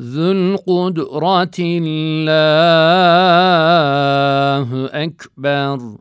ذو القدرة الله أكبر.